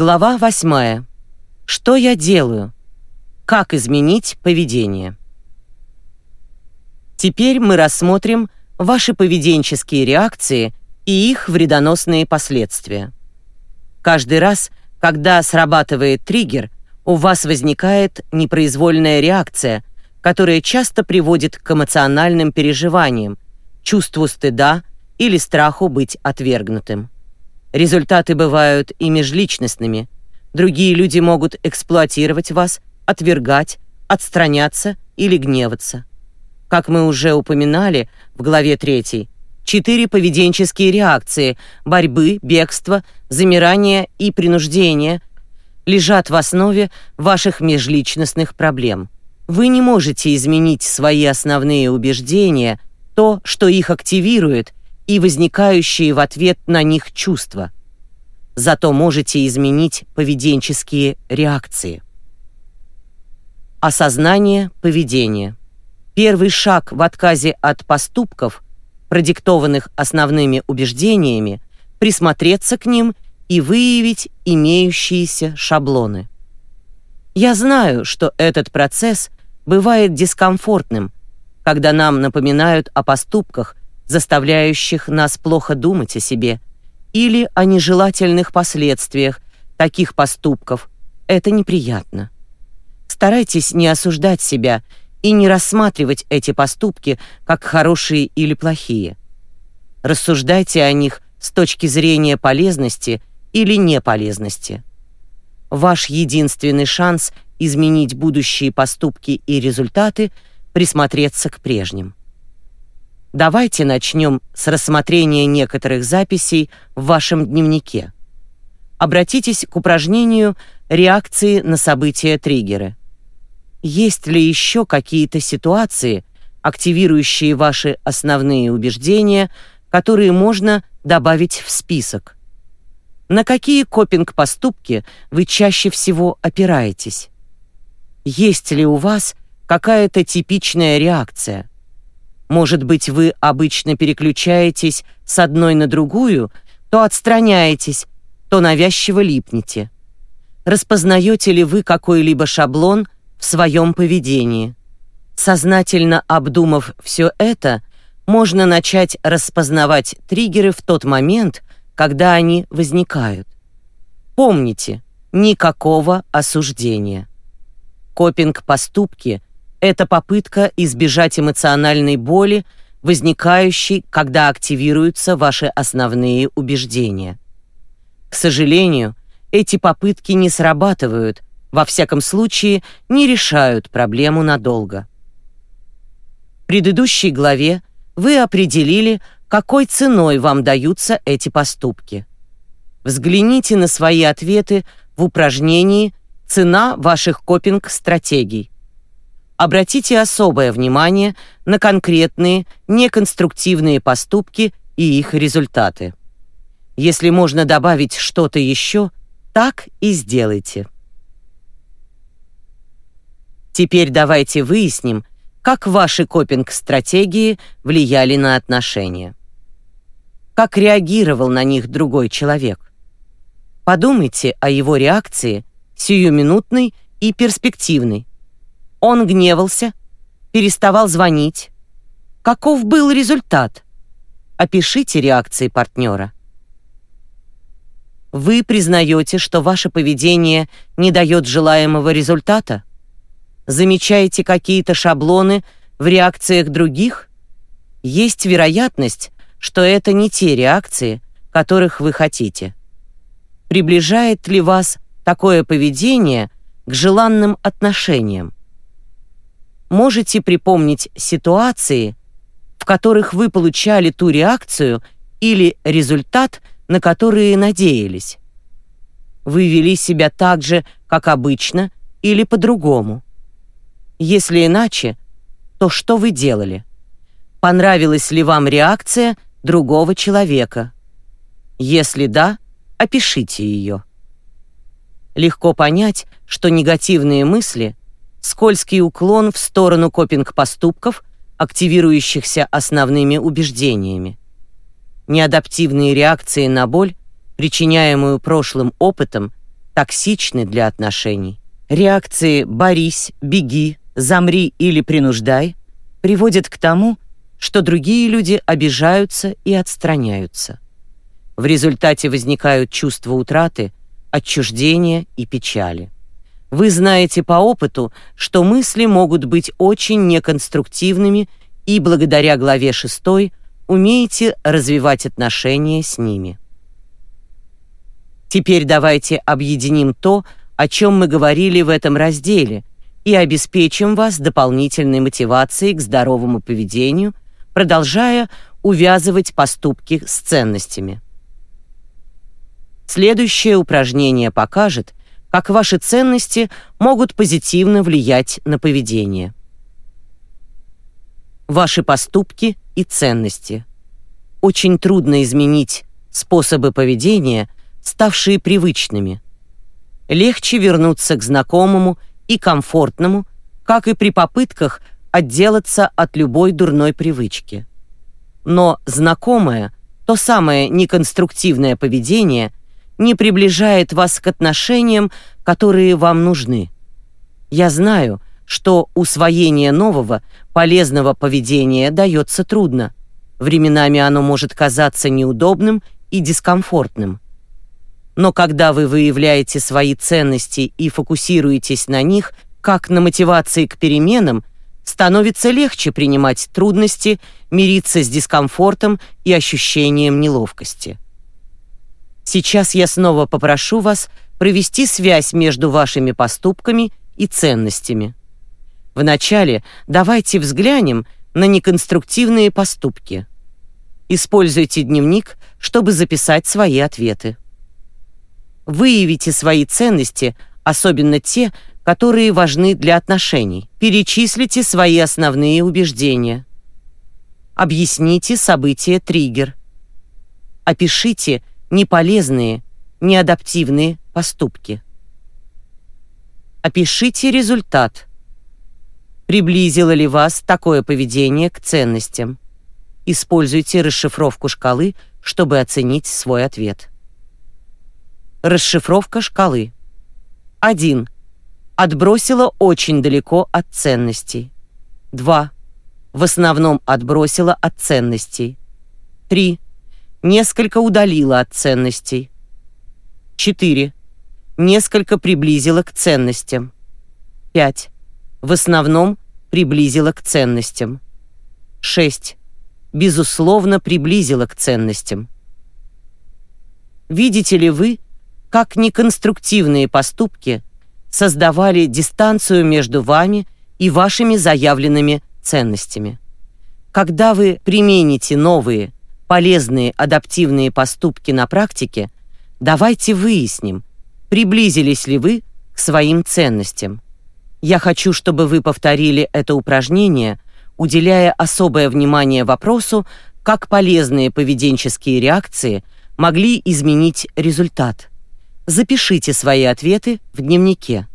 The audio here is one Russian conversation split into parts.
Глава 8. Что я делаю? Как изменить поведение? Теперь мы рассмотрим ваши поведенческие реакции и их вредоносные последствия. Каждый раз, когда срабатывает триггер, у вас возникает непроизвольная реакция, которая часто приводит к эмоциональным переживаниям, чувству стыда или страху быть отвергнутым. Результаты бывают и межличностными. Другие люди могут эксплуатировать вас, отвергать, отстраняться или гневаться. Как мы уже упоминали в главе 3, четыре поведенческие реакции – борьбы, бегства, замирания и принуждения – лежат в основе ваших межличностных проблем. Вы не можете изменить свои основные убеждения, то, что их активирует, и возникающие в ответ на них чувства. Зато можете изменить поведенческие реакции. Осознание поведения. Первый шаг в отказе от поступков, продиктованных основными убеждениями, присмотреться к ним и выявить имеющиеся шаблоны. Я знаю, что этот процесс бывает дискомфортным, когда нам напоминают о поступках, заставляющих нас плохо думать о себе, или о нежелательных последствиях таких поступков. Это неприятно. Старайтесь не осуждать себя и не рассматривать эти поступки как хорошие или плохие. Рассуждайте о них с точки зрения полезности или неполезности. Ваш единственный шанс изменить будущие поступки и результаты — присмотреться к прежним. Давайте начнем с рассмотрения некоторых записей в вашем дневнике. Обратитесь к упражнению реакции на события-триггеры. Есть ли еще какие-то ситуации, активирующие ваши основные убеждения, которые можно добавить в список? На какие копинг-поступки вы чаще всего опираетесь? Есть ли у вас какая-то типичная реакция? Может быть, вы обычно переключаетесь с одной на другую, то отстраняетесь, то навязчиво липнете. Распознаете ли вы какой-либо шаблон в своем поведении? Сознательно обдумав все это, можно начать распознавать триггеры в тот момент, когда они возникают. Помните, никакого осуждения. Копинг-поступки это попытка избежать эмоциональной боли, возникающей, когда активируются ваши основные убеждения. К сожалению, эти попытки не срабатывают, во всяком случае, не решают проблему надолго. В предыдущей главе вы определили, какой ценой вам даются эти поступки. Взгляните на свои ответы в упражнении «Цена ваших копинг-стратегий». Обратите особое внимание на конкретные, неконструктивные поступки и их результаты. Если можно добавить что-то еще, так и сделайте. Теперь давайте выясним, как ваши копинг-стратегии влияли на отношения. Как реагировал на них другой человек? Подумайте о его реакции, сиюминутной и перспективной, он гневался, переставал звонить. Каков был результат? Опишите реакции партнера. Вы признаете, что ваше поведение не дает желаемого результата? Замечаете какие-то шаблоны в реакциях других? Есть вероятность, что это не те реакции, которых вы хотите. Приближает ли вас такое поведение к желанным отношениям? Можете припомнить ситуации, в которых вы получали ту реакцию или результат, на которые надеялись? Вы вели себя так же, как обычно, или по-другому? Если иначе, то что вы делали? Понравилась ли вам реакция другого человека? Если да, опишите ее. Легко понять, что негативные мысли скользкий уклон в сторону копинг-поступков, активирующихся основными убеждениями. Неадаптивные реакции на боль, причиняемую прошлым опытом, токсичны для отношений. Реакции «борись», «беги», «замри» или «принуждай» приводят к тому, что другие люди обижаются и отстраняются. В результате возникают чувства утраты, отчуждения и печали. Вы знаете по опыту, что мысли могут быть очень неконструктивными и благодаря главе 6 умеете развивать отношения с ними. Теперь давайте объединим то, о чем мы говорили в этом разделе, и обеспечим вас дополнительной мотивацией к здоровому поведению, продолжая увязывать поступки с ценностями. Следующее упражнение покажет, как ваши ценности могут позитивно влиять на поведение. Ваши поступки и ценности. Очень трудно изменить способы поведения, ставшие привычными. Легче вернуться к знакомому и комфортному, как и при попытках отделаться от любой дурной привычки. Но знакомое, то самое неконструктивное поведение не приближает вас к отношениям, которые вам нужны. Я знаю, что усвоение нового, полезного поведения дается трудно. Временами оно может казаться неудобным и дискомфортным. Но когда вы выявляете свои ценности и фокусируетесь на них, как на мотивации к переменам, становится легче принимать трудности, мириться с дискомфортом и ощущением неловкости. Сейчас я снова попрошу вас провести связь между вашими поступками и ценностями. Вначале давайте взглянем на неконструктивные поступки. Используйте дневник, чтобы записать свои ответы. Выявите свои ценности, особенно те, которые важны для отношений. Перечислите свои основные убеждения. Объясните события-триггер. Опишите неполезные, неадаптивные поступки. Опишите результат. Приблизило ли вас такое поведение к ценностям? Используйте расшифровку шкалы, чтобы оценить свой ответ. Расшифровка шкалы. 1. Отбросила очень далеко от ценностей. 2. В основном отбросила от ценностей. 3. Несколько удалила от ценностей. 4. Несколько приблизила к ценностям. 5. В основном приблизила к ценностям. 6. Безусловно, приблизила к ценностям. Видите ли вы, как неконструктивные поступки создавали дистанцию между вами и вашими заявленными ценностями. Когда вы примените новые, полезные адаптивные поступки на практике, давайте выясним, приблизились ли вы к своим ценностям. Я хочу, чтобы вы повторили это упражнение, уделяя особое внимание вопросу, как полезные поведенческие реакции могли изменить результат. Запишите свои ответы в дневнике.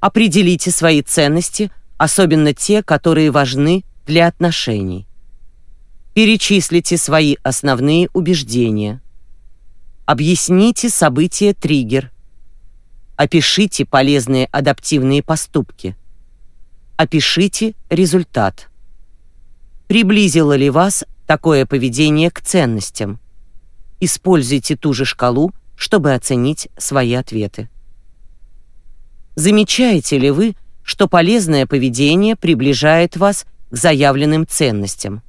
Определите свои ценности, особенно те, которые важны для отношений. Перечислите свои основные убеждения. Объясните события-триггер. Опишите полезные адаптивные поступки. Опишите результат. Приблизило ли вас такое поведение к ценностям? Используйте ту же шкалу, чтобы оценить свои ответы. Замечаете ли вы, что полезное поведение приближает вас к заявленным ценностям?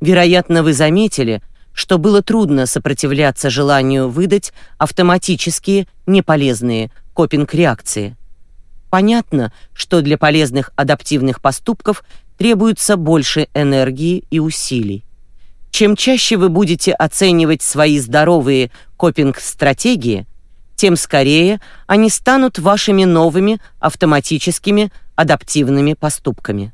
Вероятно, вы заметили, что было трудно сопротивляться желанию выдать автоматические, неполезные копинг-реакции. Понятно, что для полезных адаптивных поступков требуется больше энергии и усилий. Чем чаще вы будете оценивать свои здоровые копинг-стратегии, тем скорее они станут вашими новыми автоматическими адаптивными поступками.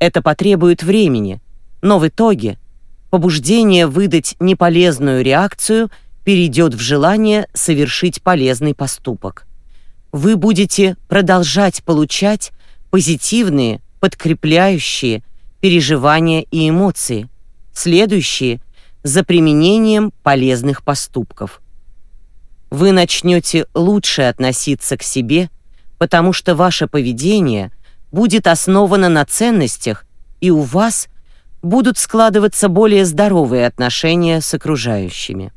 Это потребует времени, но в итоге побуждение выдать неполезную реакцию перейдет в желание совершить полезный поступок. Вы будете продолжать получать позитивные, подкрепляющие переживания и эмоции – Следующие за применением полезных поступков. Вы начнете лучше относиться к себе, потому что ваше поведение будет основано на ценностях, и у вас будут складываться более здоровые отношения с окружающими.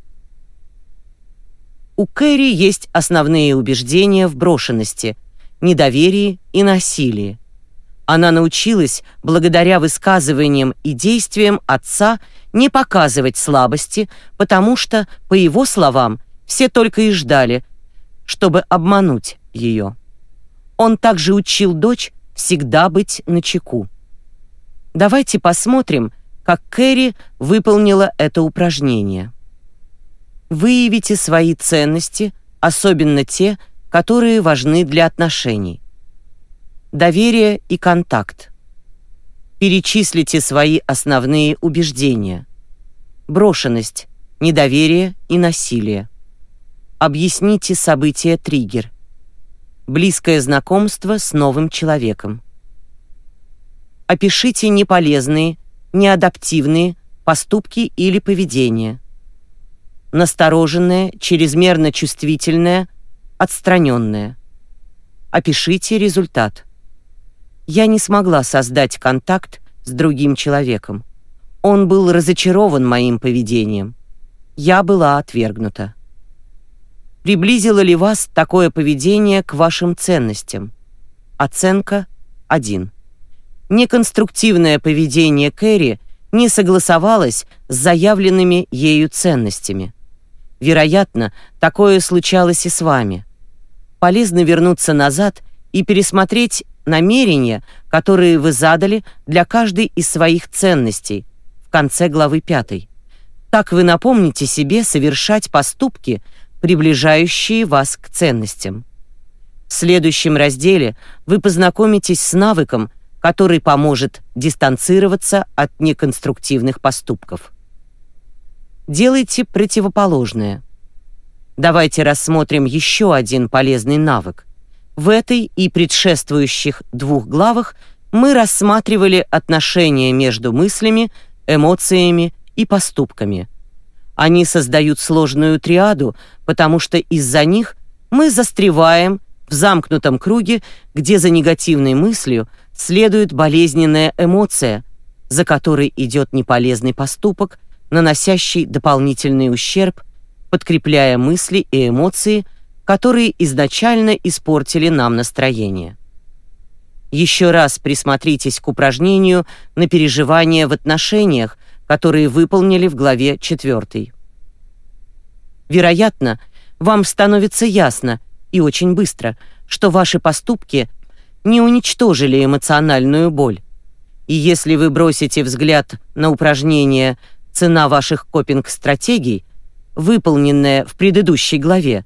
У Кэрри есть основные убеждения в брошенности, недоверии и насилии. Она научилась, благодаря высказываниям и действиям отца, не показывать слабости, потому что, по его словам, все только и ждали, чтобы обмануть ее. Он также учил дочь всегда быть начеку. Давайте посмотрим, как Кэрри выполнила это упражнение. Выявите свои ценности, особенно те, которые важны для отношений. Доверие и контакт. Перечислите свои основные убеждения. Брошенность, недоверие и насилие. Объясните события-триггер. Близкое знакомство с новым человеком. Опишите неполезные, неадаптивные поступки или поведение настороженное, чрезмерно чувствительное, отстраненное. Опишите результат. Я не смогла создать контакт с другим человеком. Он был разочарован моим поведением. Я была отвергнута. Приблизило ли вас такое поведение к вашим ценностям? Оценка 1. Неконструктивное поведение Кэрри не согласовалось с заявленными ею ценностями. Вероятно, такое случалось и с вами. Полезно вернуться назад и пересмотреть намерения, которые вы задали для каждой из своих ценностей в конце главы 5. Так вы напомните себе совершать поступки, приближающие вас к ценностям. В следующем разделе вы познакомитесь с навыком, который поможет дистанцироваться от неконструктивных поступков делайте противоположное. Давайте рассмотрим еще один полезный навык. В этой и предшествующих двух главах мы рассматривали отношения между мыслями, эмоциями и поступками. Они создают сложную триаду, потому что из-за них мы застреваем в замкнутом круге, где за негативной мыслью следует болезненная эмоция, за которой идет неполезный поступок, наносящий дополнительный ущерб, подкрепляя мысли и эмоции, которые изначально испортили нам настроение. Еще раз присмотритесь к упражнению на переживание в отношениях, которые выполнили в главе 4. Вероятно, вам становится ясно и очень быстро, что ваши поступки не уничтожили эмоциональную боль. И если вы бросите взгляд на упражнение цена ваших копинг-стратегий, выполненная в предыдущей главе,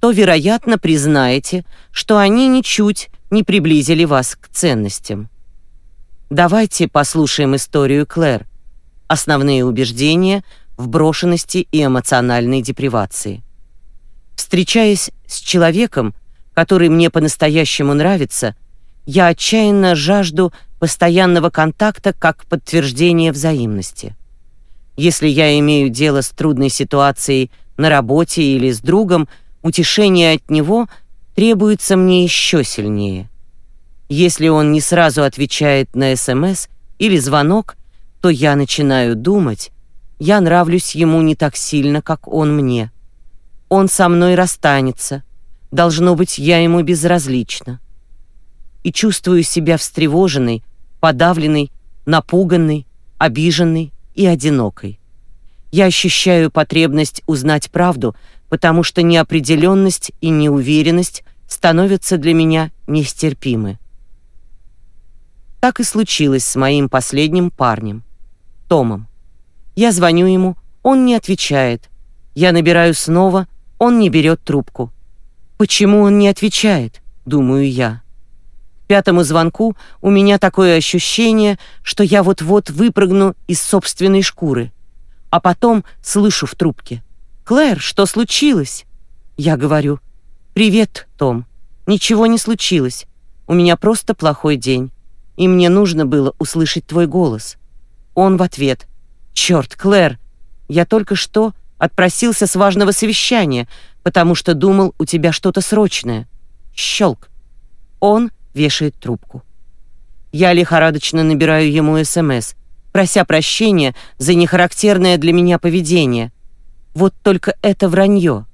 то, вероятно, признаете, что они ничуть не приблизили вас к ценностям. Давайте послушаем историю Клэр. Основные убеждения в брошенности и эмоциональной депривации. Встречаясь с человеком, который мне по-настоящему нравится, я отчаянно жажду постоянного контакта как подтверждение взаимности. Если я имею дело с трудной ситуацией на работе или с другом, утешение от него требуется мне еще сильнее. Если он не сразу отвечает на СМС или звонок, то я начинаю думать, я нравлюсь ему не так сильно, как он мне. Он со мной расстанется. Должно быть, я ему безразлична. И чувствую себя встревоженной, подавленной, напуганной, обиженной и одинокой. Я ощущаю потребность узнать правду, потому что неопределенность и неуверенность становятся для меня нестерпимы. Так и случилось с моим последним парнем, Томом. Я звоню ему, он не отвечает. Я набираю снова, он не берет трубку. Почему он не отвечает, думаю я пятому звонку у меня такое ощущение, что я вот-вот выпрыгну из собственной шкуры. А потом слышу в трубке. «Клэр, что случилось?» Я говорю. «Привет, Том. Ничего не случилось. У меня просто плохой день. И мне нужно было услышать твой голос». Он в ответ. «Черт, Клэр, Я только что отпросился с важного совещания, потому что думал, у тебя что-то срочное. Щелк. Он вешает трубку. Я лихорадочно набираю ему СМС, прося прощения за нехарактерное для меня поведение. Вот только это вранье,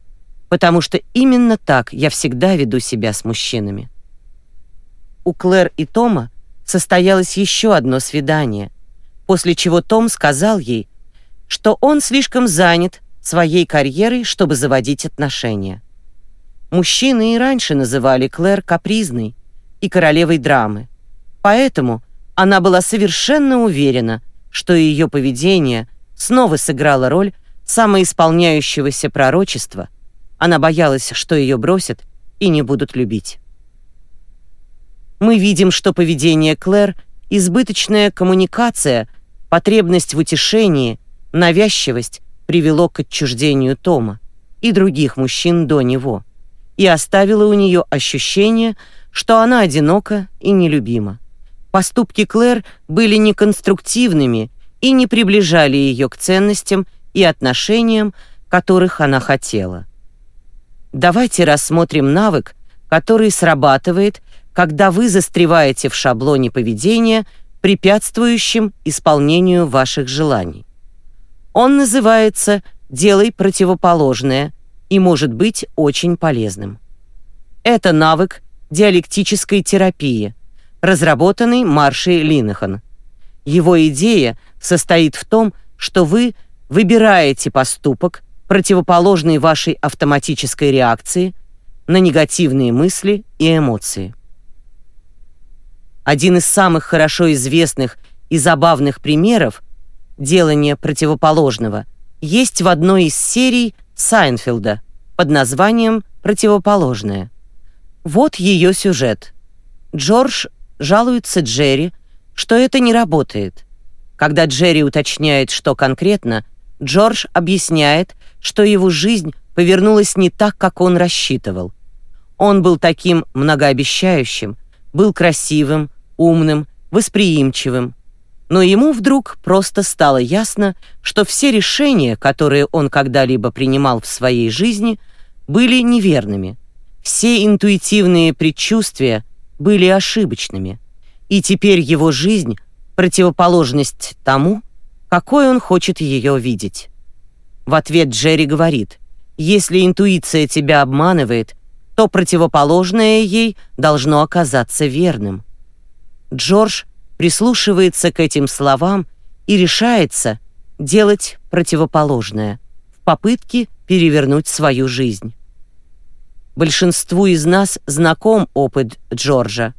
потому что именно так я всегда веду себя с мужчинами. У Клэр и Тома состоялось еще одно свидание, после чего Том сказал ей, что он слишком занят своей карьерой, чтобы заводить отношения. Мужчины и раньше называли Клэр капризной и королевой драмы. Поэтому она была совершенно уверена, что ее поведение снова сыграло роль самоисполняющегося пророчества. Она боялась, что ее бросят и не будут любить. Мы видим, что поведение Клэр — избыточная коммуникация, потребность в утешении, навязчивость привело к отчуждению Тома и других мужчин до него и оставило у нее ощущение, что она одинока и нелюбима. Поступки Клэр были неконструктивными и не приближали ее к ценностям и отношениям, которых она хотела. Давайте рассмотрим навык, который срабатывает, когда вы застреваете в шаблоне поведения, препятствующем исполнению ваших желаний. Он называется «делай противоположное» и может быть очень полезным. Это навык диалектической терапии, разработанный Маршей Линнехан. Его идея состоит в том, что вы выбираете поступок, противоположный вашей автоматической реакции на негативные мысли и эмоции. Один из самых хорошо известных и забавных примеров делания противоположного есть в одной из серий Сайнфилда под названием «Противоположное». Вот ее сюжет. Джордж жалуется Джерри, что это не работает. Когда Джерри уточняет, что конкретно, Джордж объясняет, что его жизнь повернулась не так, как он рассчитывал. Он был таким многообещающим, был красивым, умным, восприимчивым. Но ему вдруг просто стало ясно, что все решения, которые он когда-либо принимал в своей жизни, были неверными. Все интуитивные предчувствия были ошибочными, и теперь его жизнь — противоположность тому, какой он хочет ее видеть. В ответ Джерри говорит, если интуиция тебя обманывает, то противоположное ей должно оказаться верным. Джордж прислушивается к этим словам и решается делать противоположное в попытке перевернуть свою жизнь. Большинству из нас знаком опыт Джорджа.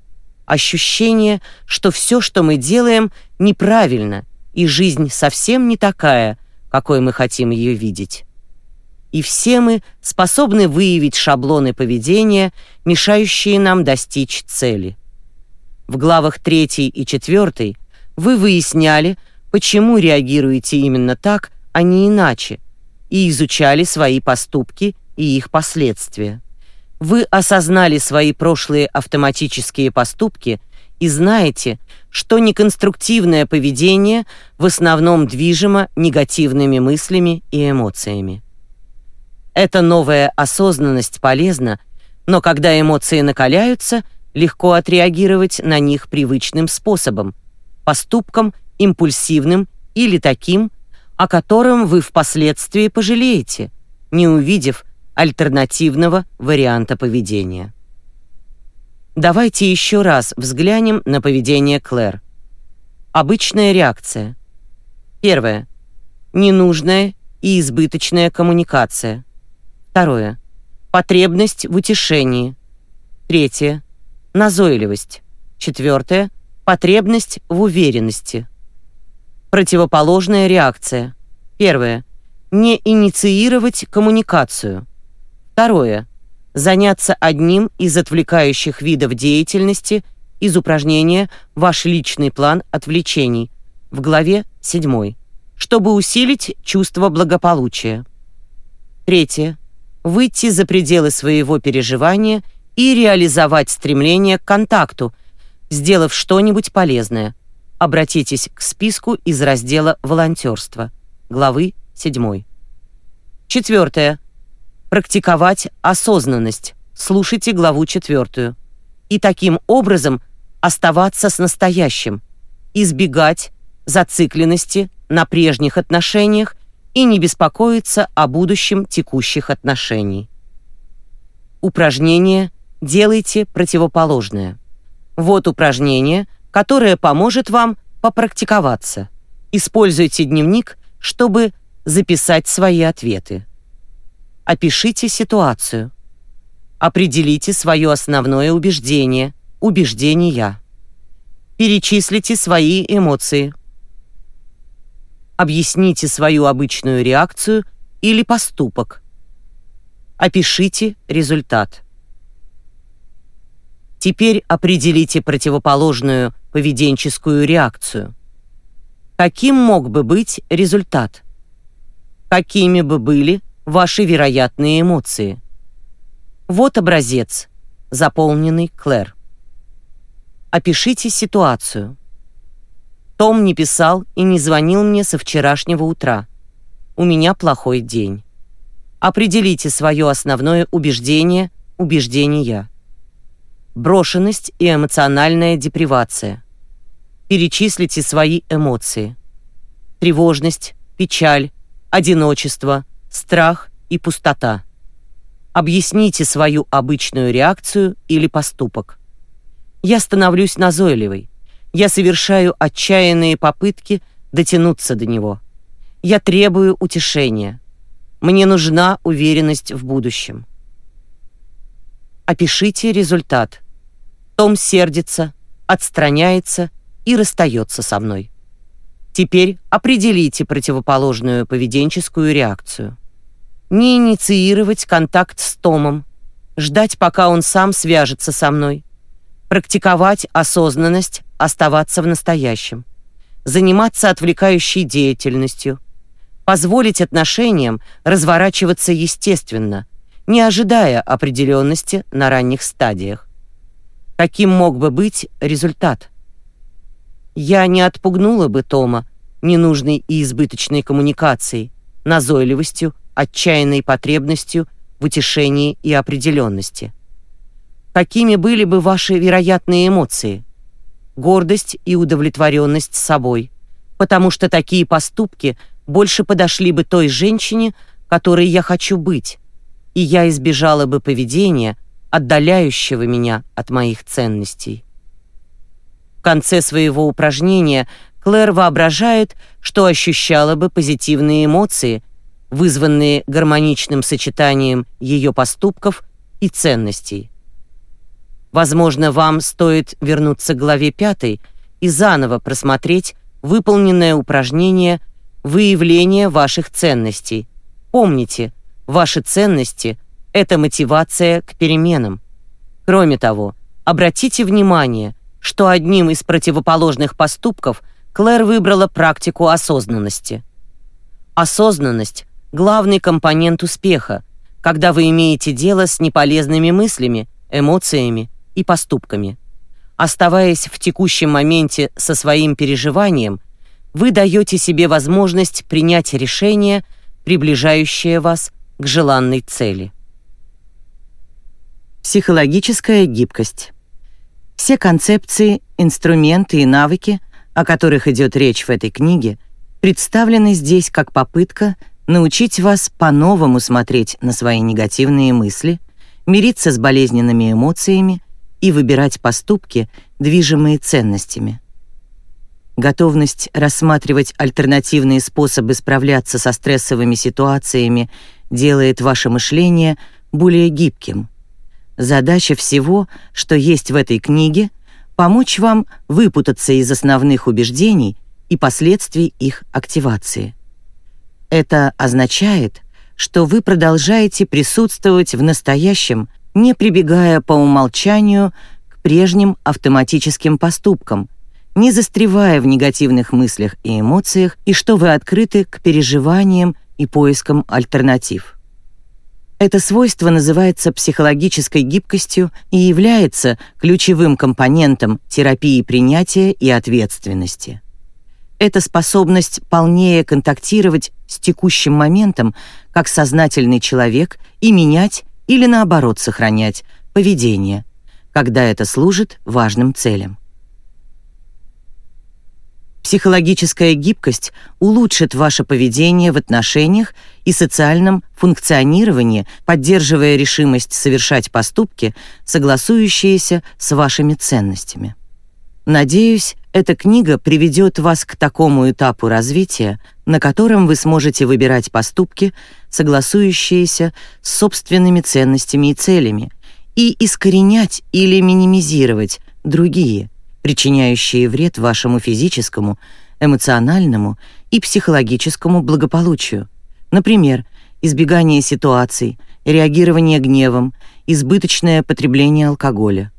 Ощущение, что все, что мы делаем, неправильно, и жизнь совсем не такая, какой мы хотим ее видеть. И все мы способны выявить шаблоны поведения, мешающие нам достичь цели. В главах 3 и 4 вы выясняли, почему реагируете именно так, а не иначе, и изучали свои поступки и их последствия. Вы осознали свои прошлые автоматические поступки и знаете, что неконструктивное поведение в основном движимо негативными мыслями и эмоциями. Эта новая осознанность полезна, но когда эмоции накаляются, легко отреагировать на них привычным способом, поступком импульсивным или таким, о котором вы впоследствии пожалеете, не увидев, альтернативного варианта поведения. Давайте еще раз взглянем на поведение Клэр. Обычная реакция. Первое. Ненужная и избыточная коммуникация. Второе. Потребность в утешении. Третье. Назойливость. Четвертое. Потребность в уверенности. Противоположная реакция. Первое. Не инициировать коммуникацию. Второе. Заняться одним из отвлекающих видов деятельности из упражнения «Ваш личный план отвлечений» в главе 7, чтобы усилить чувство благополучия. Третье. Выйти за пределы своего переживания и реализовать стремление к контакту, сделав что-нибудь полезное. Обратитесь к списку из раздела «Волонтерство» главы 7. Четвертое. Практиковать осознанность. Слушайте главу четвертую. И таким образом оставаться с настоящим. Избегать зацикленности на прежних отношениях и не беспокоиться о будущем текущих отношений. Упражнение «Делайте противоположное». Вот упражнение, которое поможет вам попрактиковаться. Используйте дневник, чтобы записать свои ответы. Опишите ситуацию. Определите свое основное убеждение, убеждения. Перечислите свои эмоции. Объясните свою обычную реакцию или поступок. Опишите результат. Теперь определите противоположную поведенческую реакцию. Каким мог бы быть результат? Какими бы были ваши вероятные эмоции? Вот образец, заполненный Клэр. Опишите ситуацию. Том не писал и не звонил мне со вчерашнего утра. У меня плохой день. Определите свое основное убеждение, убеждения брошенность и эмоциональная депривация. Перечислите свои эмоции. Тревожность, печаль, одиночество, страх и пустота. Объясните свою обычную реакцию или поступок. Я становлюсь назойливой. Я совершаю отчаянные попытки дотянуться до него. Я требую утешения. Мне нужна уверенность в будущем. Опишите результат. Том сердится, отстраняется и расстается со мной. Теперь определите противоположную поведенческую реакцию. Не инициировать контакт с Томом, ждать, пока он сам свяжется со мной, практиковать осознанность, оставаться в настоящем, заниматься отвлекающей деятельностью, позволить отношениям разворачиваться естественно, не ожидая определенности на ранних стадиях. Каким мог бы быть результат? Я не отпугнула бы Тома ненужной и избыточной коммуникацией, назойливостью, отчаянной потребностью в утешении и определенности. Какими были бы ваши вероятные эмоции? Гордость и удовлетворенность собой, потому что такие поступки больше подошли бы той женщине, которой я хочу быть, и я избежала бы поведения, отдаляющего меня от моих ценностей. В конце своего упражнения Клэр воображает, что ощущала бы позитивные эмоции, вызванные гармоничным сочетанием ее поступков и ценностей. Возможно, вам стоит вернуться к главе пятой и заново просмотреть выполненное упражнение выявления ваших ценностей. Помните, ваши ценности — это мотивация к переменам. Кроме того, обратите внимание, что одним из противоположных поступков Клэр выбрала практику осознанности. Осознанность — главный компонент успеха, когда вы имеете дело с неполезными мыслями, эмоциями и поступками. Оставаясь в текущем моменте со своим переживанием, вы даете себе возможность принять решение, приближающее вас к желанной цели. Психологическая гибкость. Все концепции, инструменты и навыки, о которых идет речь в этой книге, представлены здесь как попытка научить вас по-новому смотреть на свои негативные мысли, мириться с болезненными эмоциями и выбирать поступки, движимые ценностями. Готовность рассматривать альтернативные способы справляться со стрессовыми ситуациями делает ваше мышление более гибким — Задача всего, что есть в этой книге, помочь вам выпутаться из основных убеждений и последствий их активации. Это означает, что вы продолжаете присутствовать в настоящем, не прибегая по умолчанию к прежним автоматическим поступкам, не застревая в негативных мыслях и эмоциях, и что вы открыты к переживаниям и поискам альтернатив. Это свойство называется психологической гибкостью и является ключевым компонентом терапии принятия и ответственности. это способность полнее контактировать с текущим моментом как сознательный человек и менять или наоборот сохранять поведение, когда это служит важным целям. Психологическая гибкость улучшит ваше поведение в отношениях и социальном функционировании, поддерживая решимость совершать поступки, согласующиеся с вашими ценностями. Надеюсь, эта книга приведет вас к такому этапу развития, на котором вы сможете выбирать поступки, согласующиеся с собственными ценностями и целями, и искоренять или минимизировать другие, причиняющие вред вашему физическому, эмоциональному и психологическому благополучию. Например, избегание ситуаций, реагирование гневом, избыточное потребление алкоголя.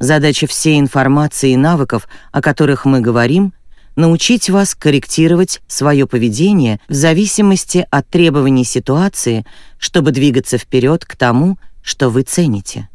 Задача всей информации и навыков, о которых мы говорим, научить вас корректировать свое поведение в зависимости от требований ситуации, чтобы двигаться вперед к тому, что вы цените.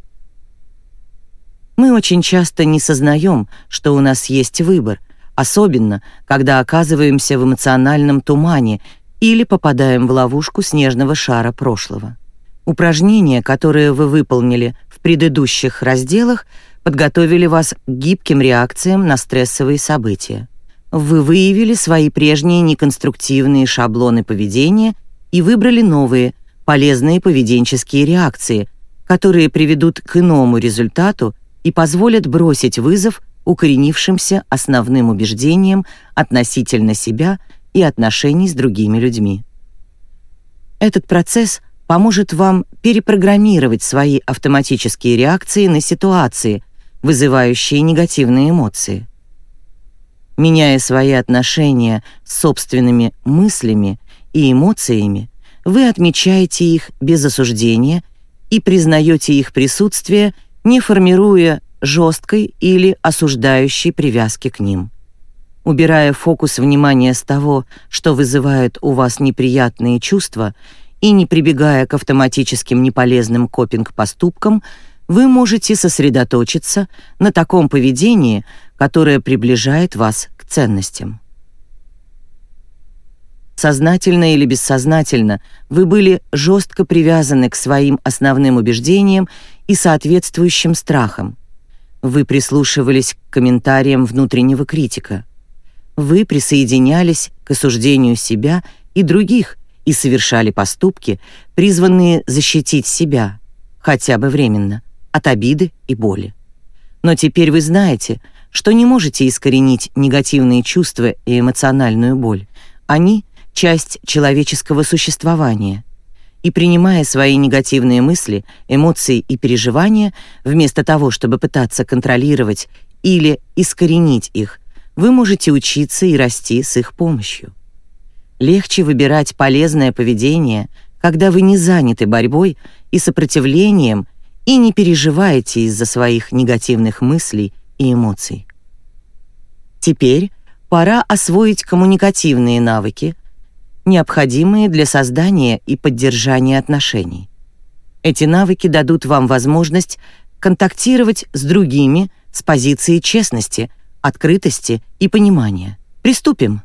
Мы очень часто не сознаем, что у нас есть выбор, особенно когда оказываемся в эмоциональном тумане или попадаем в ловушку снежного шара прошлого. Упражнения, которые вы выполнили в предыдущих разделах, подготовили вас к гибким реакциям на стрессовые события. Вы выявили свои прежние неконструктивные шаблоны поведения и выбрали новые, полезные поведенческие реакции, которые приведут к иному результату и позволят бросить вызов укоренившимся основным убеждениям относительно себя и отношений с другими людьми. Этот процесс поможет вам перепрограммировать свои автоматические реакции на ситуации, вызывающие негативные эмоции. Меняя свои отношения с собственными мыслями и эмоциями, вы отмечаете их без осуждения и признаете их присутствие, не формируя жесткой или осуждающей привязки к ним. Убирая фокус внимания с того, что вызывает у вас неприятные чувства, и не прибегая к автоматическим неполезным копинг-поступкам, вы можете сосредоточиться на таком поведении, которое приближает вас к ценностям. Сознательно или бессознательно вы были жестко привязаны к своим основным убеждениям и соответствующим страхам. Вы прислушивались к комментариям внутреннего критика. Вы присоединялись к осуждению себя и других и совершали поступки, призванные защитить себя, хотя бы временно, от обиды и боли. Но теперь вы знаете, что не можете искоренить негативные чувства и эмоциональную боль. Они — часть человеческого существования. И принимая свои негативные мысли, эмоции и переживания, вместо того, чтобы пытаться контролировать или искоренить их, вы можете учиться и расти с их помощью. Легче выбирать полезное поведение, когда вы не заняты борьбой и сопротивлением и не переживаете из-за своих негативных мыслей и эмоций. Теперь пора освоить коммуникативные навыки, необходимые для создания и поддержания отношений. Эти навыки дадут вам возможность контактировать с другими с позиции честности, открытости и понимания. Приступим.